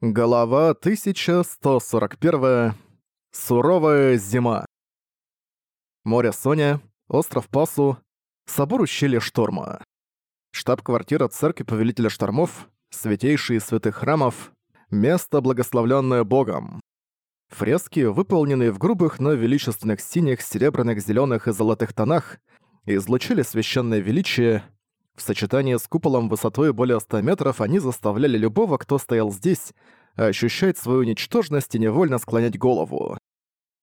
Глава 1141. Суровая зима. Море Соня, остров Пасу, собор ущелья Шторма. Штаб-квартира церкви Повелителя Штормов, святейшие святых храмов, место, благословленное Богом. Фрески, выполненные в грубых, но величественных синих, серебряных, зеленых и золотых тонах, излучили священное величие – в сочетании с куполом высотой более 100 метров они заставляли любого, кто стоял здесь, ощущать свою ничтожность и невольно склонять голову.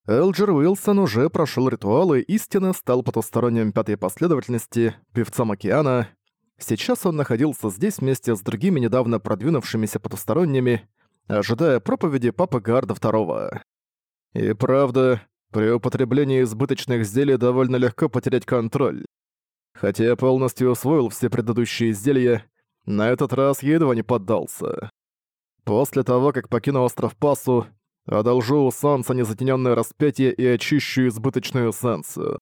Элджер Уилсон уже прошел ритуал и истинно стал потусторонним пятой последовательности, певцом океана. Сейчас он находился здесь вместе с другими недавно продвинувшимися потусторонними, ожидая проповеди Папы Гарда II. И правда, при употреблении избыточных зелий довольно легко потерять контроль. Хотя я полностью усвоил все предыдущие изделия, на этот раз едва не поддался. После того, как покину остров Пасу, одолжу у Санса незатенённое распятие и очищу избыточную эссенцию.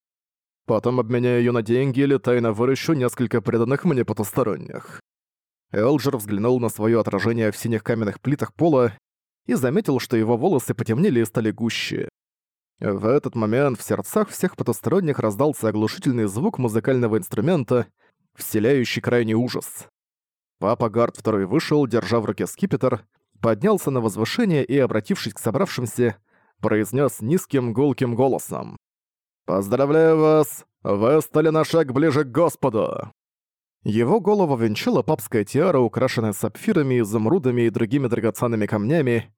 Потом обменяю её на деньги или тайно выращу несколько преданных мне потусторонних. Элджер взглянул на своё отражение в синих каменных плитах пола и заметил, что его волосы потемнели и стали гуще. В этот момент в сердцах всех потусторонних раздался оглушительный звук музыкального инструмента, вселяющий крайний ужас. Папа Гард II вышел, держа в руке скипетр, поднялся на возвышение и, обратившись к собравшимся, произнес низким гулким голосом. «Поздравляю вас! Вы стали на шаг ближе к Господу!» Его голову венчала папская тиара, украшенная сапфирами, изумрудами и другими драгоценными камнями,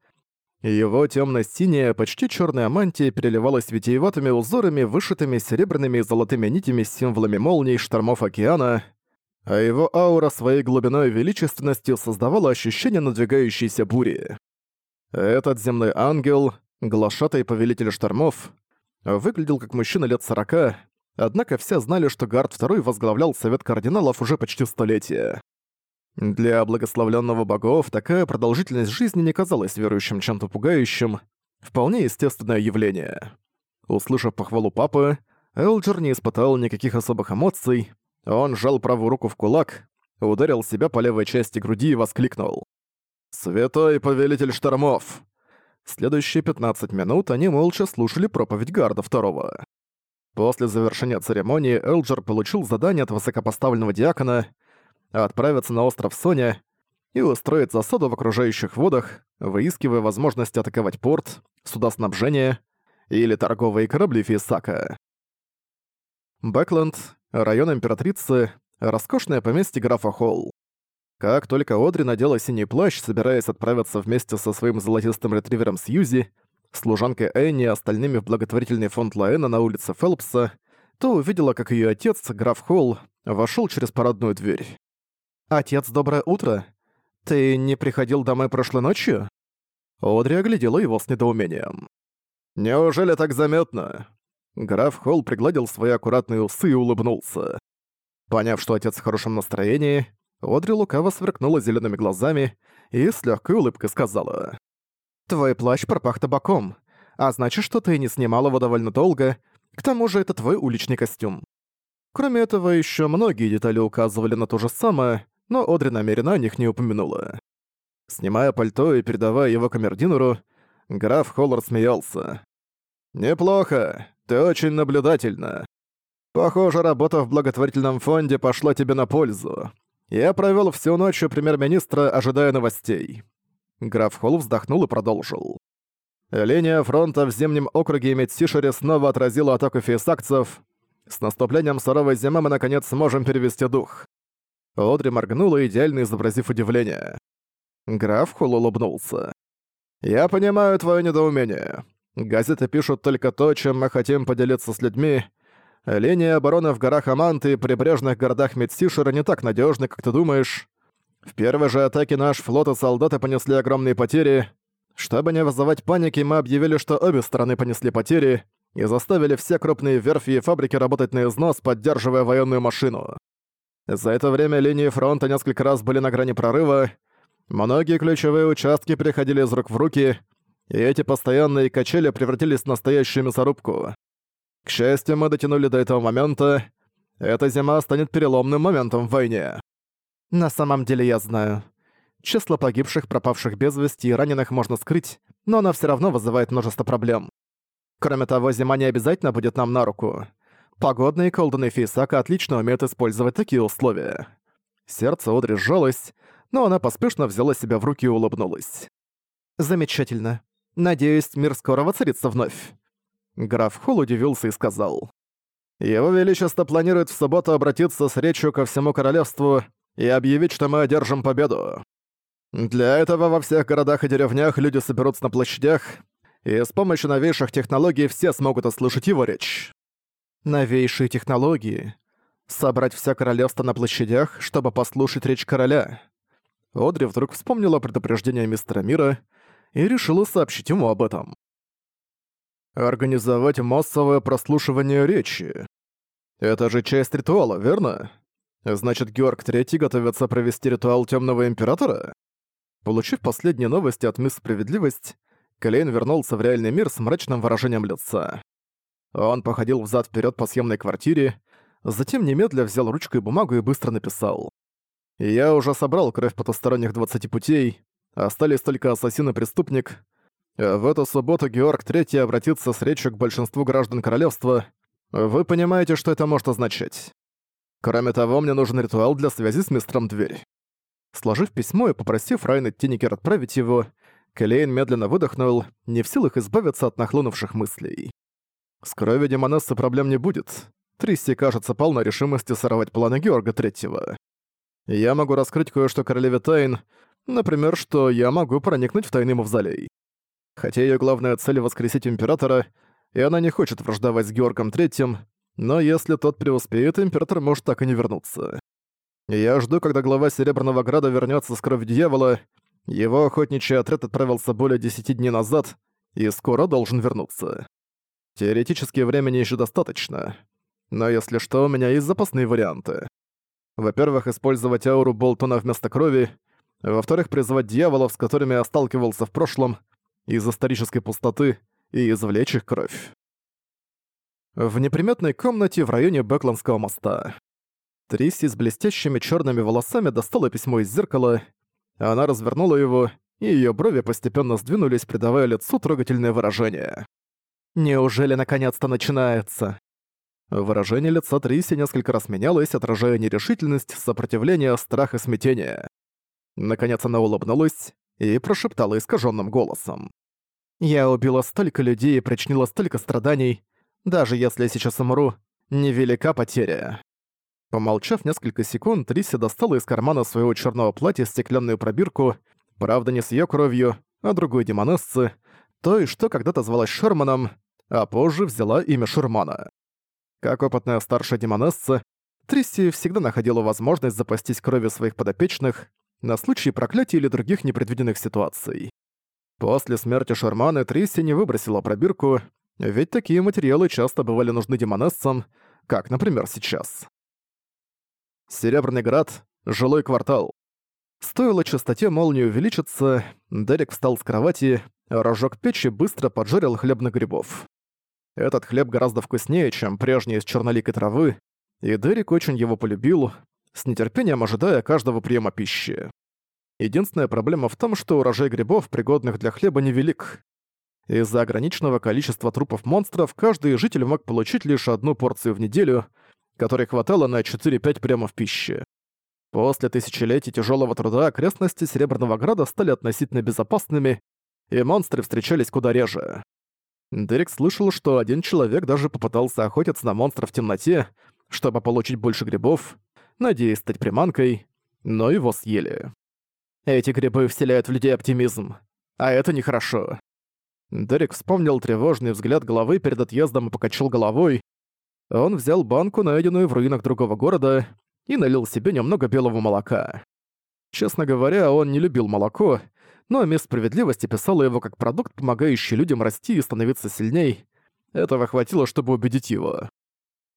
его темно-синяя, почти черная мантия переливалась витиеватыми узорами, вышитыми серебряными и золотыми нитями с символами молний штормов океана, а его аура своей глубиной и величественностью создавала ощущение надвигающейся бури. Этот земной ангел, глашатый повелитель штормов, выглядел как мужчина лет 40, однако все знали, что Гард II возглавлял Совет кардиналов уже почти столетие. Для благословленного богов такая продолжительность жизни не казалась верующим чем-то пугающим, вполне естественное явление. Услышав похвалу папы, Элджер не испытал никаких особых эмоций, он сжал правую руку в кулак, ударил себя по левой части груди и воскликнул. «Святой повелитель штормов!» Следующие 15 минут они молча слушали проповедь Гарда второго. После завершения церемонии Элджер получил задание от высокопоставленного диакона — отправиться на остров Соня и устроить засаду в окружающих водах, выискивая возможность атаковать порт, судоснабжение или торговые корабли Фисака. Бэкленд, район Императрицы, роскошное поместье графа Холл. Как только Одри надела синий плащ, собираясь отправиться вместе со своим золотистым ретривером Сьюзи, служанкой Энни и остальными в благотворительный фонд Лаэна на улице Фелпса, то увидела, как ее отец, граф Холл, вошел через парадную дверь. «Отец, доброе утро! Ты не приходил домой прошлой ночью?» Одри оглядела его с недоумением. «Неужели так заметно?» Граф Холл пригладил свои аккуратные усы и улыбнулся. Поняв, что отец в хорошем настроении, Одри лукаво сверкнула зелеными глазами и с легкой улыбкой сказала. «Твой плащ пропах табаком, а значит, что ты не снимал его довольно долго, к тому же это твой уличный костюм. Кроме этого, еще многие детали указывали на то же самое, но Одри намеренно о них не упомянула. Снимая пальто и передавая его камердинеру, граф Холлар смеялся. «Неплохо. Ты очень наблюдательна. Похоже, работа в благотворительном фонде пошла тебе на пользу. Я провёл всю ночь у премьер-министра, ожидая новостей». Граф Холл вздохнул и продолжил. Линия фронта в зимнем округе Медсишере снова отразила атаку фейсакцев. С наступлением суровой зимы мы наконец сможем перевести дух. Одри моргнула, идеально изобразив удивление. Граф Хул улыбнулся. «Я понимаю твое недоумение. Газеты пишут только то, чем мы хотим поделиться с людьми. Линия обороны в горах Аманты и прибрежных городах Медсишера не так надежна, как ты думаешь. В первой же атаке наш флот и солдаты понесли огромные потери. Чтобы не вызывать паники, мы объявили, что обе стороны понесли потери и заставили все крупные верфи и фабрики работать на износ, поддерживая военную машину. За это время линии фронта несколько раз были на грани прорыва, многие ключевые участки переходили из рук в руки, и эти постоянные качели превратились в настоящую мясорубку. К счастью, мы дотянули до этого момента. Эта зима станет переломным моментом в войне. На самом деле я знаю. Число погибших, пропавших без вести и раненых можно скрыть, но она все равно вызывает множество проблем. Кроме того, зима не обязательно будет нам на руку. Погодные колдуны Фейсака отлично умеют использовать такие условия. Сердце Одри сжалось, но она поспешно взяла себя в руки и улыбнулась. «Замечательно. Надеюсь, мир скоро воцарится вновь». Граф Холл удивился и сказал. «Его Величество планирует в субботу обратиться с речью ко всему королевству и объявить, что мы одержим победу. Для этого во всех городах и деревнях люди соберутся на площадях, и с помощью новейших технологий все смогут услышать его речь новейшие технологии, собрать все королевство на площадях, чтобы послушать речь короля. Одри вдруг вспомнила предупреждение мистера Мира и решила сообщить ему об этом. Организовать массовое прослушивание речи. Это же часть ритуала, верно? Значит, Георг Третий готовится провести ритуал Темного Императора? Получив последние новости от Мисс Справедливость, Клейн вернулся в реальный мир с мрачным выражением лица. Он походил взад-вперед по съемной квартире, затем немедля взял ручку и бумагу и быстро написал. «Я уже собрал кровь потусторонних 20 путей, остались только ассасин и преступник. В эту субботу Георг Третий обратится с речью к большинству граждан королевства. Вы понимаете, что это может означать. Кроме того, мне нужен ритуал для связи с мистером Дверь». Сложив письмо и попросив Райна Тинникер отправить его, Клейн медленно выдохнул, не в силах избавиться от нахлынувших мыслей. С крови Демонессы проблем не будет. Тристи кажется, полна решимости сорвать планы Георга Третьего. Я могу раскрыть кое-что королеве тайн, например, что я могу проникнуть в тайный мавзолей. Хотя ее главная цель — воскресить императора, и она не хочет враждовать с Георгом Третьим, но если тот преуспеет, император может так и не вернуться. Я жду, когда глава Серебряного Града вернется с кровью дьявола. Его охотничий отряд отправился более 10 дней назад и скоро должен вернуться. Теоретически времени еще достаточно. Но если что, у меня есть запасные варианты. Во-первых, использовать ауру Болтона вместо крови. Во-вторых, призвать дьяволов, с которыми я сталкивался в прошлом, из исторической пустоты и извлечь их кровь. В неприметной комнате в районе Бэкландского моста. Трисси с блестящими черными волосами достала письмо из зеркала. Она развернула его, и ее брови постепенно сдвинулись, придавая лицу трогательное выражение. Неужели наконец-то начинается? Выражение лица Триси несколько раз менялось, отражая нерешительность, сопротивление, страх и смятение. Наконец она улыбнулась и прошептала искаженным голосом. «Я убила столько людей и причинила столько страданий. Даже если я сейчас умру, невелика потеря». Помолчав несколько секунд, Триси достала из кармана своего черного платья стеклянную пробирку, правда не с ее кровью, а другой демонессы, той, что когда-то звалась Шерманом, а позже взяла имя Шурмана. Как опытная старшая демонесса, Трисси всегда находила возможность запастись кровью своих подопечных на случай проклятий или других непредвиденных ситуаций. После смерти Шурмана Трисси не выбросила пробирку, ведь такие материалы часто бывали нужны демонессам, как, например, сейчас. Серебряный град, жилой квартал. Стоило частоте молнии увеличиться, Дерек встал с кровати, рожок печи быстро поджарил хлебных грибов. Этот хлеб гораздо вкуснее, чем прежний из черноликой травы, и Дерек очень его полюбил, с нетерпением ожидая каждого приема пищи. Единственная проблема в том, что урожай грибов, пригодных для хлеба, невелик. Из-за ограниченного количества трупов монстров каждый житель мог получить лишь одну порцию в неделю, которой хватало на 4-5 приемов пищи. После тысячелетий тяжелого труда окрестности Серебряного Града стали относительно безопасными, и монстры встречались куда реже. Дерек слышал, что один человек даже попытался охотиться на монстра в темноте, чтобы получить больше грибов, надеясь стать приманкой, но его съели. Эти грибы вселяют в людей оптимизм, а это нехорошо. Дерек вспомнил тревожный взгляд головы перед отъездом и покачал головой. Он взял банку, найденную в руинах другого города, и налил себе немного белого молока. Честно говоря, он не любил молоко, но мир справедливости писал его как продукт, помогающий людям расти и становиться сильней. Этого хватило, чтобы убедить его.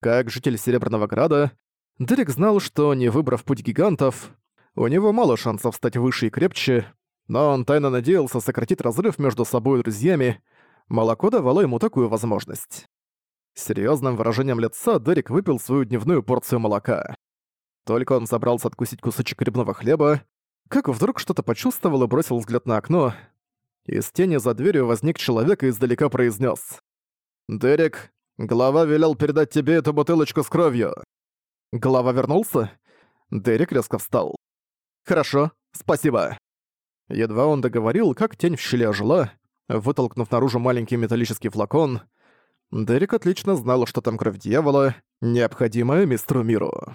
Как житель Серебряного Града, Дерек знал, что, не выбрав путь гигантов, у него мало шансов стать выше и крепче, но он тайно надеялся сократить разрыв между собой и друзьями. Молоко давало ему такую возможность. Серьезным выражением лица Дерек выпил свою дневную порцию молока. Только он собрался откусить кусочек грибного хлеба, как вдруг что-то почувствовал и бросил взгляд на окно. Из тени за дверью возник человек и издалека произнес: «Дерек, глава велел передать тебе эту бутылочку с кровью». Глава вернулся? Дерек резко встал. «Хорошо, спасибо». Едва он договорил, как тень в щели ожила, вытолкнув наружу маленький металлический флакон. Дерек отлично знал, что там кровь дьявола, необходимая мистеру миру.